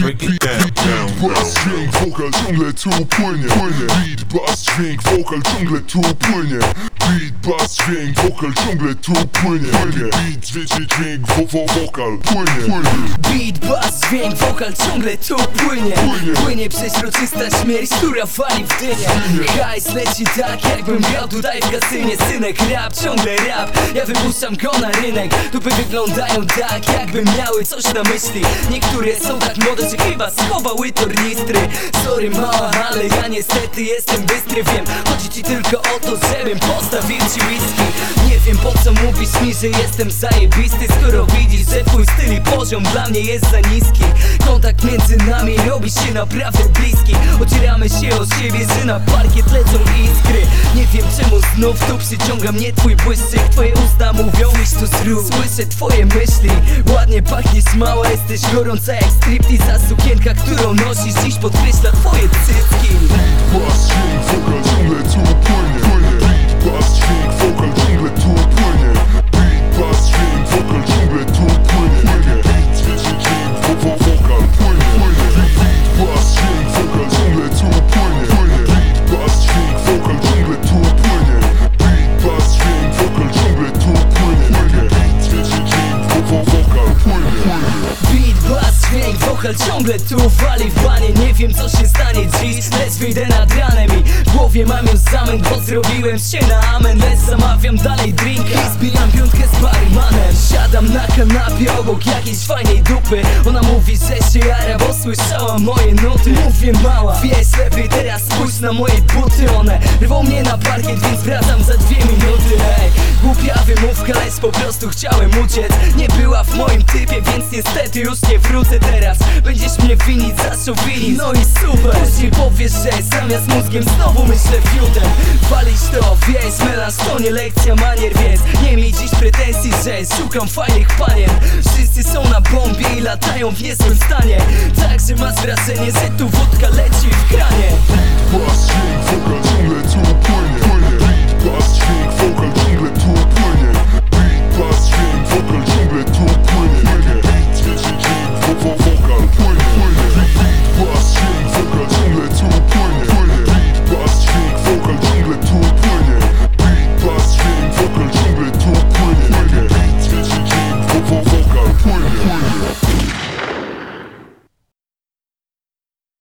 break it down, Bass, dźwięk, wokal ciągle tu płynie. Płynie Beat, bass, dźwięk, wokal ciągle tu płynie. Beat, bass, dźwięk, wokal ciągle tu płynie. Płynie. Beat, wiecie, dźwięk, wo, wo, wokal Płynie. Płynie. Beat, bass, dźwięk, wokal ciągle tu płynie. Płynie. Płynie przeźroczysta śmierć, która wali w dynię Hajs leci tak, jakbym grał tutaj w kasynie. Synek, rap, ciągle rap, ja wypuszczam go na rynek. Dupy wyglądają tak, jakby miały coś na myśli. Niektóre są tak młode, że chyba schowały tornistry Sorry ale ja niestety jestem bystry, wiem Chodzi ci tylko o to, żebym postawił ci whisky. Nie wiem po co mówisz mi, że jestem zajebisty Skoro widzisz, że twój styl i poziom dla mnie jest za niski. Kontakt między nami robi się naprawdę bliski. Ocieramy się o siebie, że na parkiet lecą iskry. Nie wiem czemu znów tu przyciąga mnie twój błyszczyk. Twoje usta mówią, iść tu zrób. Słyszę twoje myśli, ładnie mała Jesteś gorąca jak striptease, a sukienka, którą nosisz. Dziś podkreśla twoje cycki wokal ciągle tu wali w banie. Nie wiem co się stanie dziś, lecz wyjdę nad ranem I w głowie mam już zamęt, bo zrobiłem się na amen. Lecz zamawiam dalej drinka i zbijam piątkę z barmanem. Siadam na kanapie obok jakiejś fajnej dupy. Ona mówi, że się jara, bo słyszała moje nuty. Mówię mała, wiesz lepiej na moje buty One rwą mnie na parkiet, więc wracam za dwie minuty Hej, głupia wymówka, lecz po prostu chciałem uciec. Nie była w moim typie, więc niestety już nie wrócę teraz. Będziesz mnie winić za szowinizm, no i super. Później powiesz, że zamiast mózgiem znowu myślę fiutem. Walić to, wiesz, melanż to nie lekcja manier Więc nie miej dziś pretensji, że szukam fajnych panien. Wszyscy są na bombie i latają w niezłym stanie. Także masz wrażenie, że tu wódka leci w kranie Bastrzęk, wokal ciągle tu płynie, płynie Beat, bastrzęk, wokal ciągle tu płynie Beat, bastrzęk, wokal ciągle beat, wieży dźwięk, wo, wo, wokal płynie Płynie, beat, bastrzęk, wokal ciągle tu płynie Płynie, beat, bastrzęk, wokal ciągle tu płynie Beat, bastrzęk, beat, wieży dźwięk, wo, wo, wokal płynie Płynie